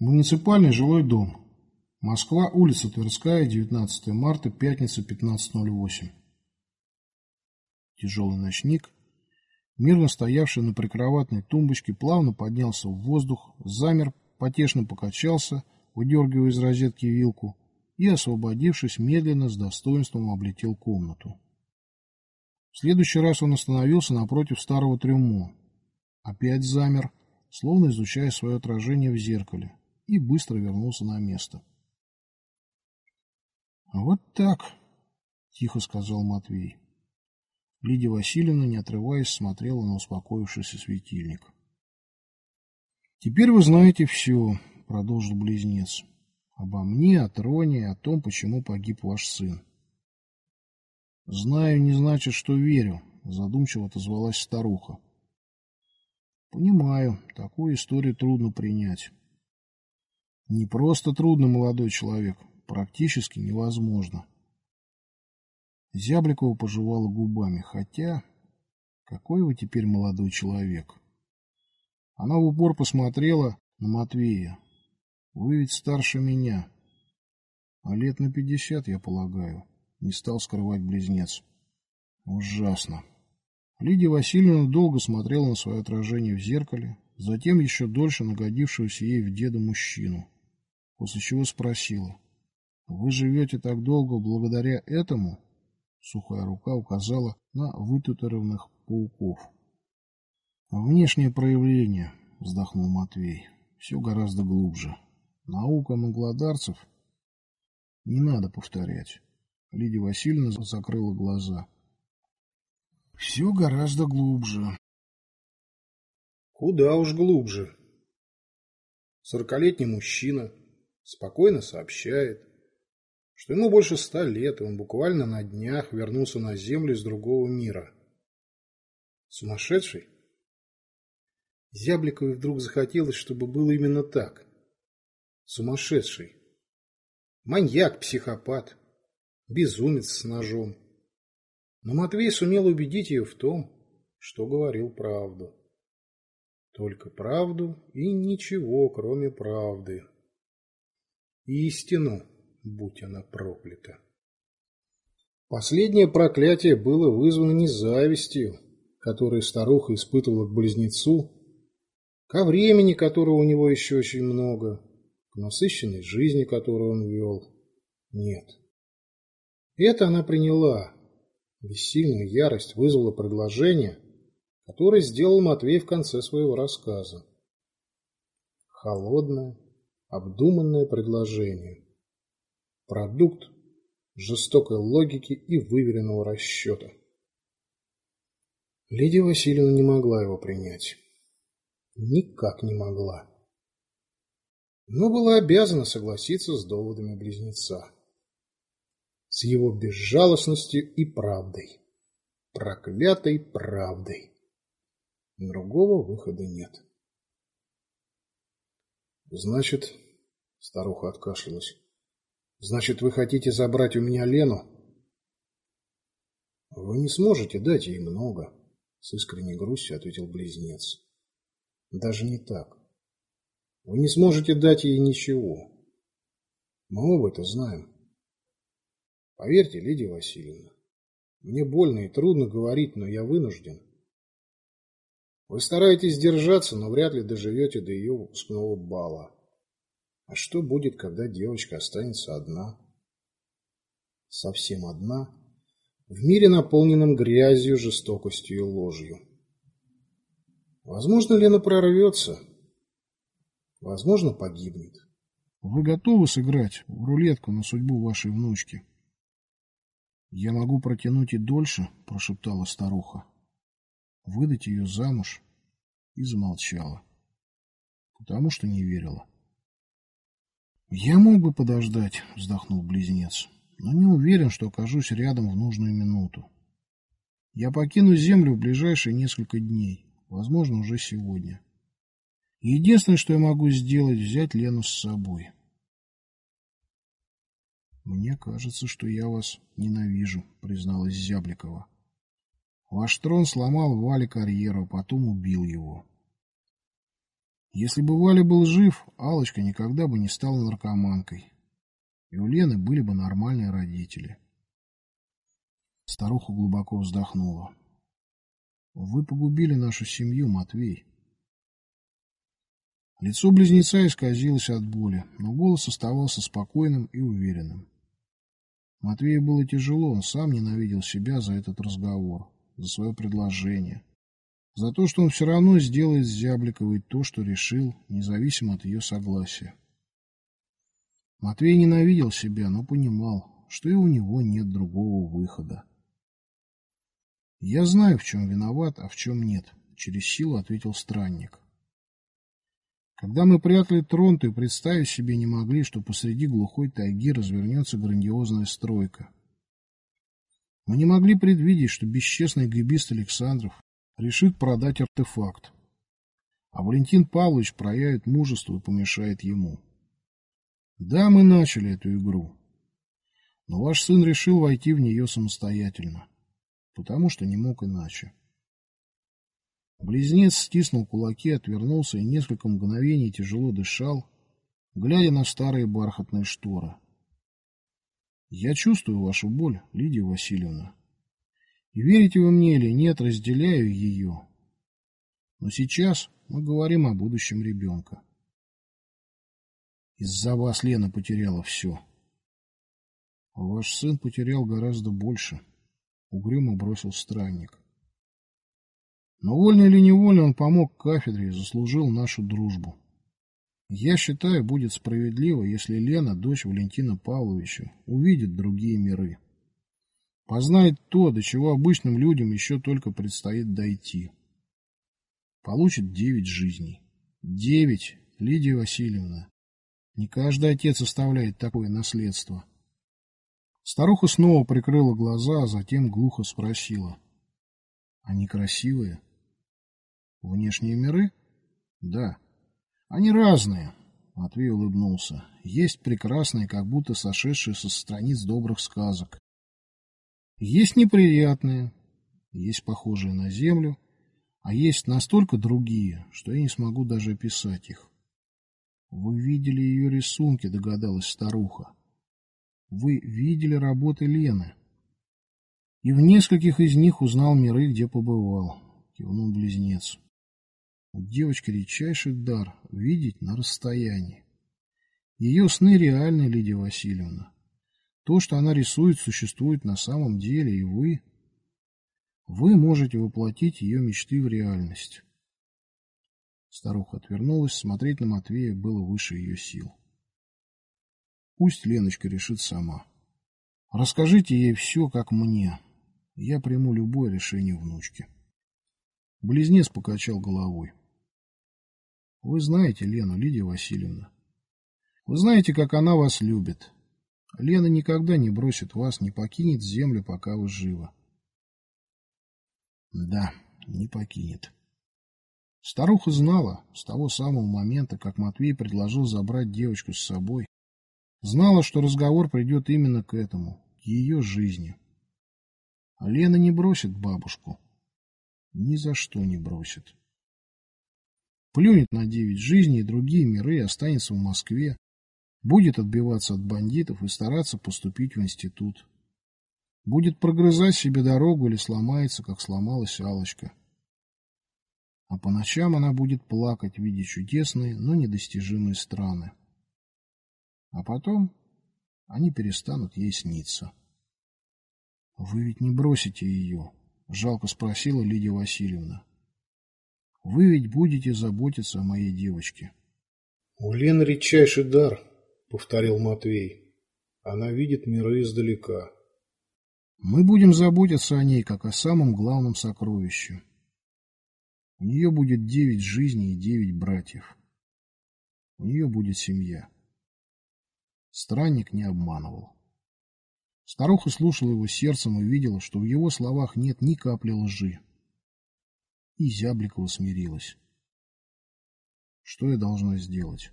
Муниципальный жилой дом. Москва, улица Тверская, 19 марта, пятница, 15.08. Тяжелый ночник, мирно стоявший на прикроватной тумбочке, плавно поднялся в воздух, замер, потешно покачался, выдергивая из розетки вилку, и, освободившись, медленно, с достоинством облетел комнату. В следующий раз он остановился напротив старого трюмо. Опять замер, словно изучая свое отражение в зеркале, и быстро вернулся на место. «Вот так», — тихо сказал Матвей. Лидия Васильевна, не отрываясь, смотрела на успокоившийся светильник. «Теперь вы знаете все», — продолжил близнец. «Обо мне, о троне, о том, почему погиб ваш сын». «Знаю не значит, что верю», — задумчиво отозвалась старуха. «Понимаю, такую историю трудно принять». «Не просто трудно, молодой человек, практически невозможно». Зябликова пожевала губами, хотя... Какой вы теперь молодой человек? Она в упор посмотрела на Матвея. Вы ведь старше меня. А лет на пятьдесят, я полагаю. Не стал скрывать близнец. Ужасно. Лидия Васильевна долго смотрела на свое отражение в зеркале, затем еще дольше нагодившегося ей в деда мужчину, после чего спросила. «Вы живете так долго благодаря этому?» Сухая рука указала на вытатурованных пауков. «Внешнее проявление», — вздохнул Матвей. «Все гораздо глубже. Наука мангладарцев не надо повторять». Лидия Васильевна закрыла глаза. «Все гораздо глубже». «Куда уж глубже». Сорокалетний мужчина спокойно сообщает, что ему больше ста лет, и он буквально на днях вернулся на Землю из другого мира. Сумасшедший? Зябликовой вдруг захотелось, чтобы было именно так. Сумасшедший. Маньяк, психопат, безумец с ножом. Но Матвей сумел убедить ее в том, что говорил правду. Только правду и ничего, кроме правды. Истину будь она проклята. Последнее проклятие было вызвано не завистью, которую старуха испытывала к близнецу, ко времени, которого у него еще очень много, к насыщенной жизни, которую он вел. Нет. Это она приняла. Бессильную ярость вызвала предложение, которое сделал Матвей в конце своего рассказа. Холодное, обдуманное предложение. Продукт жестокой логики и выверенного расчета. Лидия Васильевна не могла его принять. Никак не могла. Но была обязана согласиться с доводами близнеца. С его безжалостностью и правдой. Проклятой правдой. Другого выхода нет. Значит, старуха откашлялась. Значит, вы хотите забрать у меня Лену? Вы не сможете дать ей много, с искренней грустью ответил близнец. Даже не так. Вы не сможете дать ей ничего. Мы оба это знаем. Поверьте, Лидия Васильевна, мне больно и трудно говорить, но я вынужден. Вы стараетесь держаться, но вряд ли доживете до ее выпускного бала. А что будет, когда девочка останется одна? Совсем одна, в мире, наполненном грязью, жестокостью и ложью. Возможно, Лена прорвется. Возможно, погибнет. Вы готовы сыграть в рулетку на судьбу вашей внучки? Я могу протянуть и дольше, прошептала старуха. Выдать ее замуж и замолчала, потому что не верила. «Я мог бы подождать», — вздохнул близнец, «но не уверен, что окажусь рядом в нужную минуту. Я покину Землю в ближайшие несколько дней, возможно, уже сегодня. Единственное, что я могу сделать, взять Лену с собой». «Мне кажется, что я вас ненавижу», — призналась Зябликова. «Ваш трон сломал Вале карьеру, а потом убил его. Если бы Валя был жив, алочка никогда бы не стала наркоманкой. И у Лены были бы нормальные родители. Старуха глубоко вздохнула. Вы погубили нашу семью, Матвей. Лицо близнеца исказилось от боли, но голос оставался спокойным и уверенным. Матвею было тяжело, он сам ненавидел себя за этот разговор, за свое предложение, за то, что он все равно сделает с Зябликовой то, что решил, независимо от ее согласия. Матвей ненавидел себя, но понимал, что и у него нет другого выхода. «Я знаю, в чем виноват, а в чем нет», — через силу ответил странник. Когда мы прятали трон, то и представить себе не могли, что посреди глухой тайги развернется грандиозная стройка. Мы не могли предвидеть, что бесчестный гибист Александров решит продать артефакт, а Валентин Павлович проявит мужество и помешает ему. Да, мы начали эту игру, но ваш сын решил войти в нее самостоятельно, потому что не мог иначе. Близнец стиснул кулаки, отвернулся и несколько мгновений тяжело дышал, глядя на старые бархатные шторы. Я чувствую вашу боль, Лидия Васильевна. И верите вы мне или нет, разделяю ее. Но сейчас мы говорим о будущем ребенка. Из-за вас Лена потеряла все. Ваш сын потерял гораздо больше, угрюмо бросил странник. Но вольно или невольно он помог кафедре и заслужил нашу дружбу. Я считаю, будет справедливо, если Лена, дочь Валентина Павловича, увидит другие миры. Познает то, до чего обычным людям еще только предстоит дойти. Получит девять жизней. Девять, Лидия Васильевна. Не каждый отец оставляет такое наследство. Старуха снова прикрыла глаза, а затем глухо спросила. Они красивые? Внешние миры? Да. Они разные. Матвей улыбнулся. Есть прекрасные, как будто сошедшие со страниц добрых сказок. Есть неприятные, есть похожие на землю, а есть настолько другие, что я не смогу даже описать их. Вы видели ее рисунки, догадалась старуха. Вы видели работы Лены. И в нескольких из них узнал миры, где побывал, кивнул близнец. У девочки редчайший дар видеть на расстоянии. Ее сны реальны, Лидия Васильевна. То, что она рисует, существует на самом деле, и вы... Вы можете воплотить ее мечты в реальность. Старуха отвернулась, смотреть на Матвея было выше ее сил. Пусть Леночка решит сама. Расскажите ей все, как мне. Я приму любое решение внучки. Близнец покачал головой. Вы знаете Лену, Лидия Васильевна. Вы знаете, как она вас любит. Лена никогда не бросит вас, не покинет землю, пока вы живы. Да, не покинет. Старуха знала с того самого момента, как Матвей предложил забрать девочку с собой. Знала, что разговор придет именно к этому, к ее жизни. Лена не бросит бабушку. Ни за что не бросит. Плюнет на девять жизней и другие миры и останется в Москве. Будет отбиваться от бандитов и стараться поступить в институт. Будет прогрызать себе дорогу или сломается, как сломалась алочка А по ночам она будет плакать, видя чудесные, но недостижимые страны. А потом они перестанут ей сниться. — Вы ведь не бросите ее? — жалко спросила Лидия Васильевна. Вы ведь будете заботиться о моей девочке. — У Лены редчайший дар, — повторил Матвей. Она видит миры издалека. Мы будем заботиться о ней, как о самом главном сокровище. У нее будет девять жизней и девять братьев. У нее будет семья. Странник не обманывал. Старуха слушала его сердцем и видела, что в его словах нет ни капли лжи и Зябликова смирилась. Что я должна сделать?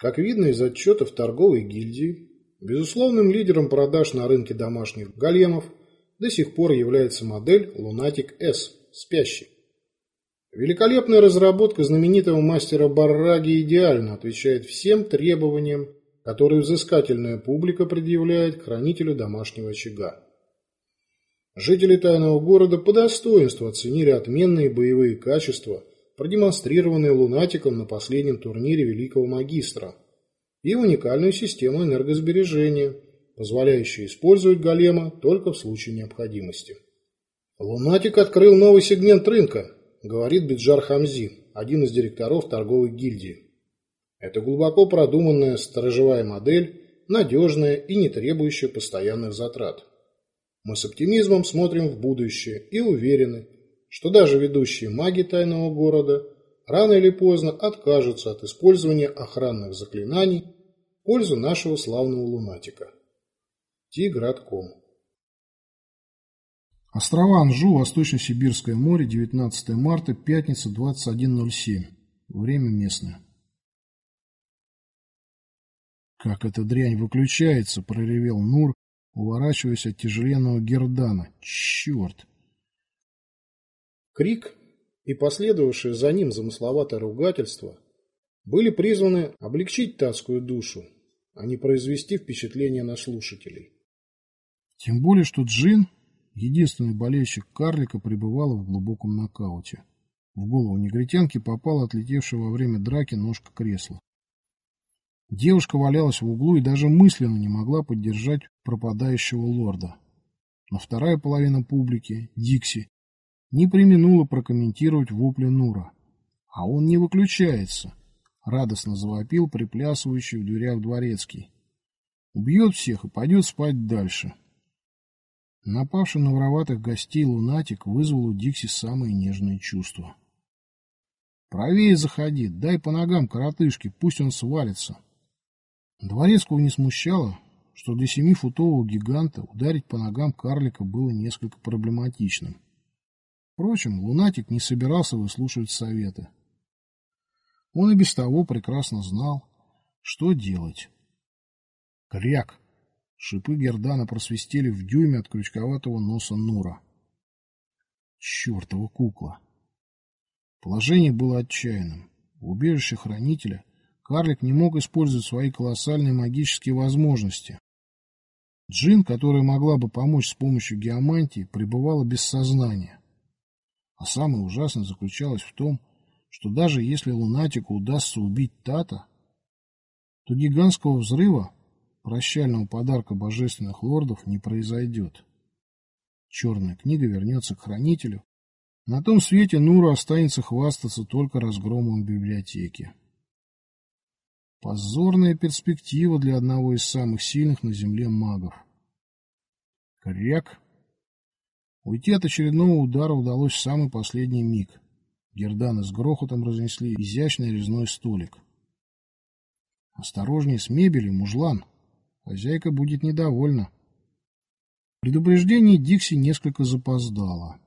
Как видно из отчетов торговой гильдии, безусловным лидером продаж на рынке домашних големов до сих пор является модель Lunatic S «Спящий». Великолепная разработка знаменитого мастера Барраги идеально отвечает всем требованиям, которые взыскательная публика предъявляет к хранителю домашнего очага. Жители тайного города по достоинству оценили отменные боевые качества, продемонстрированные лунатиком на последнем турнире Великого Магистра, и уникальную систему энергосбережения, позволяющую использовать голема только в случае необходимости. Лунатик открыл новый сегмент рынка, говорит Биджар Хамзи, один из директоров торговой гильдии. Это глубоко продуманная сторожевая модель, надежная и не требующая постоянных затрат. Мы с оптимизмом смотрим в будущее и уверены, что даже ведущие маги тайного города рано или поздно откажутся от использования охранных заклинаний в пользу нашего славного лунатика. Тигратком. Острова Анжу, Восточно-Сибирское море, 19 марта, пятница, 21.07. Время местное. «Как эта дрянь выключается!» – проревел Нур, уворачиваясь от тяжеленного гердана. «Черт!» Крик и последовавшее за ним замысловатое ругательство были призваны облегчить татскую душу, а не произвести впечатление на слушателей. Тем более, что Джин Единственный болельщик карлика пребывала в глубоком нокауте. В голову негритянки попала отлетевшая во время драки ножка кресла. Девушка валялась в углу и даже мысленно не могла поддержать пропадающего лорда. Но вторая половина публики, Дикси, не применула прокомментировать вопли Нура. А он не выключается, радостно завопил приплясывающий в дверях дворецкий. Убьет всех и пойдет спать дальше. Напавший на вороватых гостей лунатик вызвал у Дикси самые нежные чувства. «Правее заходи, дай по ногам коротышке, пусть он свалится». Дворецкого не смущало, что для семифутового гиганта ударить по ногам карлика было несколько проблематичным. Впрочем, лунатик не собирался выслушивать советы. Он и без того прекрасно знал, что делать. «Кряк!» Шипы Гердана просвистели в дюйме от крючковатого носа Нура. Чертова кукла! Положение было отчаянным. В убежище хранителя карлик не мог использовать свои колоссальные магические возможности. Джин, которая могла бы помочь с помощью геомантии, пребывала без сознания. А самое ужасное заключалось в том, что даже если лунатику удастся убить Тата, то гигантского взрыва прощального подарка божественных лордов не произойдет. Черная книга вернется к хранителю. На том свете Нуру останется хвастаться только разгромом библиотеки. Позорная перспектива для одного из самых сильных на земле магов. Кряк. Уйти от очередного удара удалось в самый последний миг. Герданы с грохотом разнесли изящный резной столик. «Осторожней с мебелью, мужлан!» Хозяйка будет недовольна. Предупреждение Дикси несколько запоздало.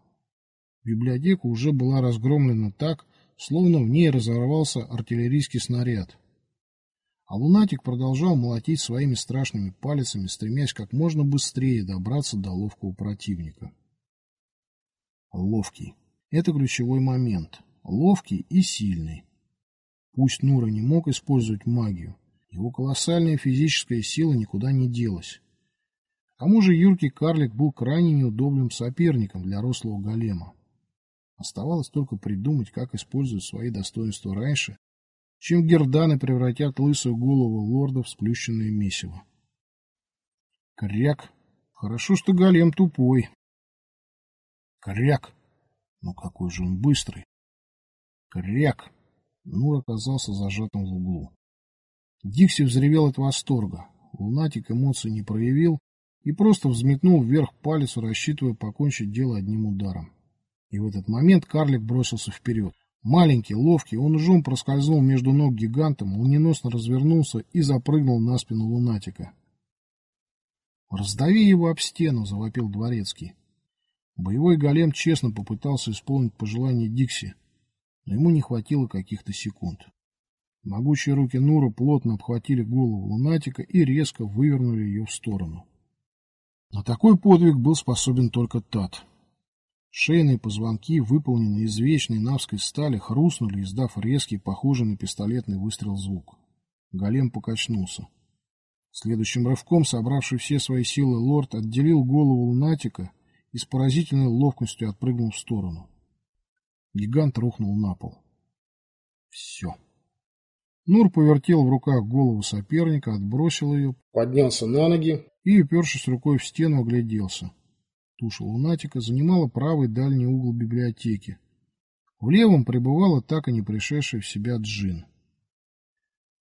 Библиотека уже была разгромлена так, словно в ней разорвался артиллерийский снаряд. А лунатик продолжал молотить своими страшными пальцами, стремясь как можно быстрее добраться до ловкого противника. Ловкий. Это ключевой момент. Ловкий и сильный. Пусть Нура не мог использовать магию, его колоссальная физическая сила никуда не делась. К тому же юркий карлик был крайне неудобным соперником для рослого голема. Оставалось только придумать, как использовать свои достоинства раньше, чем герданы превратят лысую голову лорда в сплющенное месиво. Кряк. Хорошо, что голем тупой. Кряк. Ну какой же он быстрый. Кряк. Нур оказался зажатым в углу. Дикси взревел от восторга. Лунатик эмоций не проявил и просто взметнул вверх палец, рассчитывая покончить дело одним ударом. И в этот момент карлик бросился вперед. Маленький, ловкий, он ужом проскользнул между ног гигантом, молниеносно развернулся и запрыгнул на спину лунатика. «Раздави его об стену!» — завопил дворецкий. Боевой голем честно попытался исполнить пожелание Дикси, но ему не хватило каких-то секунд. Могучие руки Нура плотно обхватили голову лунатика и резко вывернули ее в сторону. На такой подвиг был способен только Тат. Шейные позвонки, выполненные из вечной навской стали, хрустнули, издав резкий, похожий на пистолетный выстрел звук. Голем покачнулся. Следующим рывком, собравший все свои силы, лорд отделил голову лунатика и с поразительной ловкостью отпрыгнул в сторону. Гигант рухнул на пол. Все. Нур повертел в руках голову соперника, отбросил ее, поднялся на ноги и, упершись рукой в стену, огляделся. Туша лунатика занимала правый дальний угол библиотеки. В левом пребывала так и не пришедшая в себя Джин.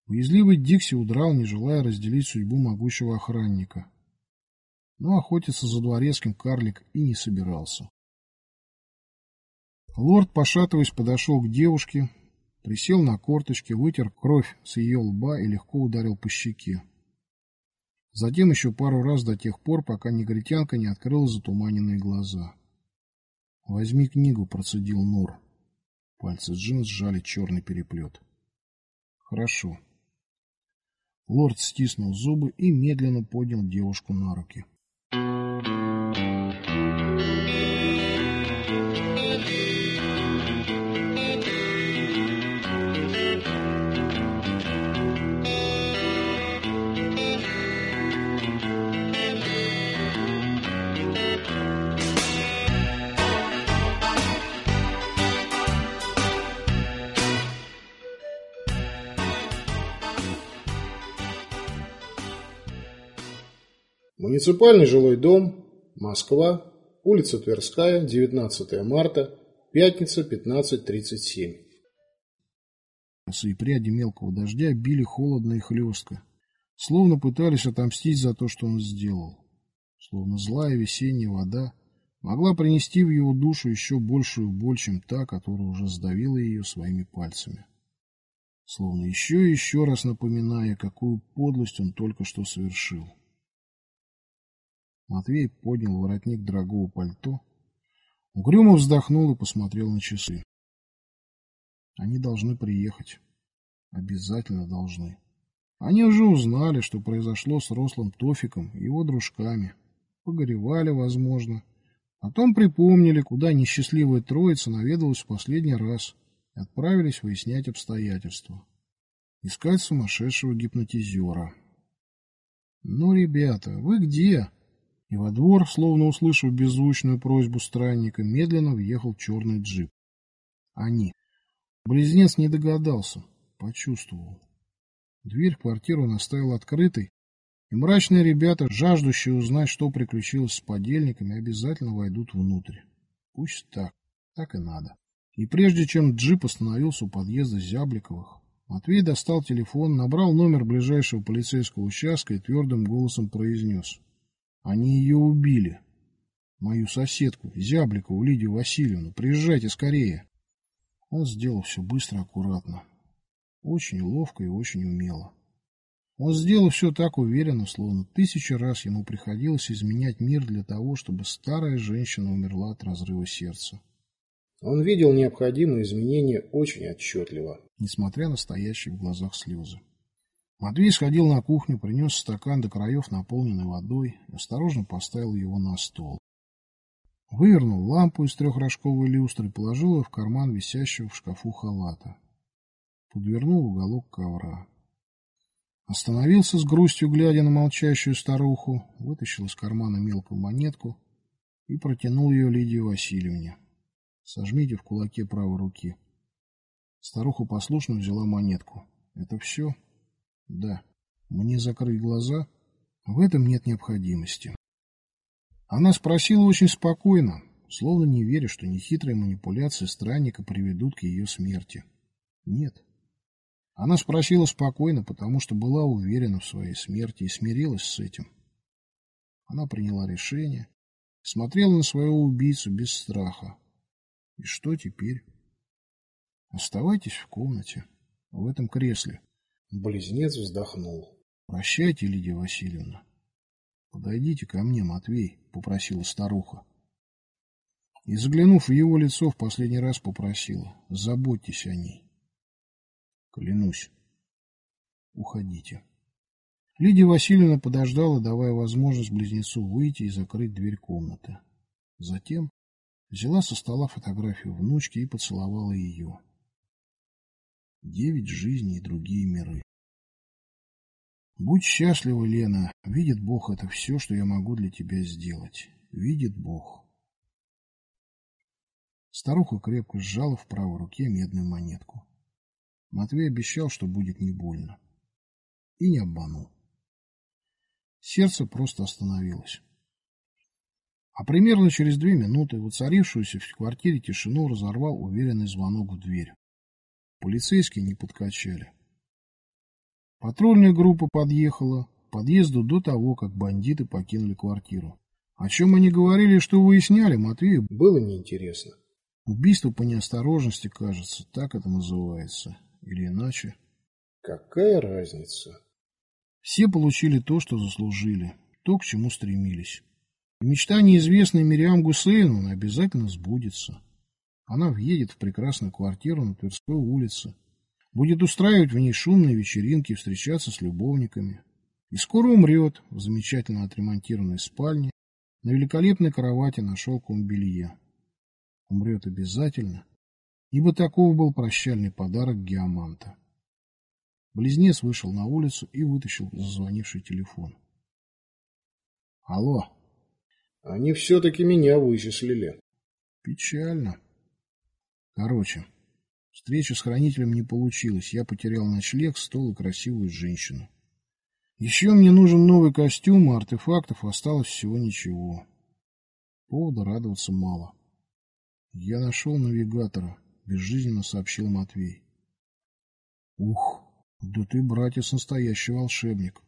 Уязвливый Дикси удрал, не желая разделить судьбу могучего охранника. Но охотиться за дворецким карлик и не собирался. Лорд, пошатываясь, подошел к девушке, присел на корточки, вытер кровь с ее лба и легко ударил по щеке. Затем еще пару раз до тех пор, пока негритянка не открыла затуманенные глаза. «Возьми книгу», — процедил Нур. Пальцы Джин сжали черный переплет. «Хорошо». Лорд стиснул зубы и медленно поднял девушку на руки. Муниципальный жилой дом, Москва, улица Тверская, 19 марта, пятница, 15.37. И пряди мелкого дождя били холодно и хлестко, словно пытались отомстить за то, что он сделал. Словно злая весенняя вода могла принести в его душу еще большую боль, чем та, которая уже сдавила ее своими пальцами. Словно еще и еще раз напоминая, какую подлость он только что совершил. Матвей поднял воротник дорогого пальто, угрюмо вздохнул и посмотрел на часы. Они должны приехать. Обязательно должны. Они уже узнали, что произошло с рослым Тофиком и его дружками. Погоревали, возможно. Потом припомнили, куда несчастливая троица наведалась в последний раз и отправились выяснять обстоятельства. Искать сумасшедшего гипнотизера. «Ну, ребята, вы где?» И во двор, словно услышав беззвучную просьбу странника, медленно въехал черный джип. Они. Близнец не догадался, почувствовал. Дверь в квартиру он открытой, и мрачные ребята, жаждущие узнать, что приключилось с подельниками, обязательно войдут внутрь. Пусть так, так и надо. И прежде чем джип остановился у подъезда Зябликовых, Матвей достал телефон, набрал номер ближайшего полицейского участка и твердым голосом произнес — они ее убили. Мою соседку, Зябликову Лидию Васильевну. Приезжайте скорее. Он сделал все быстро, аккуратно. Очень ловко и очень умело. Он сделал все так уверенно, словно тысячи раз ему приходилось изменять мир для того, чтобы старая женщина умерла от разрыва сердца. Он видел необходимые изменения очень отчетливо. Несмотря на стоящие в глазах слезы. Матвей сходил на кухню, принес стакан до краев, наполненный водой, осторожно поставил его на стол. Вывернул лампу из трехрожковой люстры положил ее в карман висящего в шкафу халата. Подвернул уголок ковра. Остановился с грустью, глядя на молчащую старуху, вытащил из кармана мелкую монетку и протянул ее Лидии Васильевне. Сожмите в кулаке правой руки. Старуха послушно взяла монетку. Это все? Да. Мне закрыть глаза? В этом нет необходимости. Она спросила очень спокойно, словно не веря, что нехитрые манипуляции странника приведут к ее смерти. Нет. Она спросила спокойно, потому что была уверена в своей смерти и смирилась с этим. Она приняла решение, смотрела на своего убийцу без страха. И что теперь? Оставайтесь в комнате, в этом кресле. Близнец вздохнул. «Прощайте, Лидия Васильевна. Подойдите ко мне, Матвей», — попросила старуха. И, заглянув в его лицо, в последний раз попросила. «Заботьтесь о ней». «Клянусь». Уходите. Лидия Васильевна подождала, давая возможность близнецу выйти и закрыть дверь комнаты. Затем взяла со стола фотографию внучки и поцеловала ее. Девять жизней и другие миры. Будь счастлива, Лена. Видит Бог, это все, что я могу для тебя сделать. Видит Бог. Старуха крепко сжала в правой руке медную монетку. Матвей обещал, что будет не больно. И не обманул. Сердце просто остановилось. А примерно через две минуты воцарившуюся в квартире тишину разорвал уверенный звонок в дверь. Полицейские не подкачали. Патрульная группа подъехала к подъезду до того, как бандиты покинули квартиру. О чем они говорили, что выясняли, Матвею было неинтересно. Убийство по неосторожности, кажется, так это называется. Или иначе. Какая разница? Все получили то, что заслужили, то, к чему стремились. И мечта неизвестной Мириам Гусейновны обязательно сбудется. Она въедет в прекрасную квартиру на Тверской улице, будет устраивать в ней шумные вечеринки, встречаться с любовниками. И скоро умрет в замечательно отремонтированной спальне на великолепной кровати на шелковом белье. Умрет обязательно, ибо таков был прощальный подарок Геоманта. Близнец вышел на улицу и вытащил зазвонивший телефон. Алло. Они все-таки меня вычислили. Печально. Короче, Встреча с хранителем не получилась. Я потерял ночлег, стол и красивую женщину. Еще мне нужен новый костюм, а артефактов осталось всего ничего. Повода радоваться мало. Я нашел навигатора, безжизненно сообщил Матвей. Ух, да ты, братец, настоящий волшебник.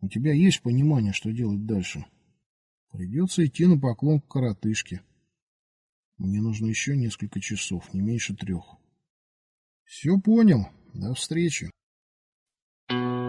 У тебя есть понимание, что делать дальше? Придется идти на поклон к коротышке. Мне нужно еще несколько часов, не меньше трех. — Все понял. До встречи. Thank you.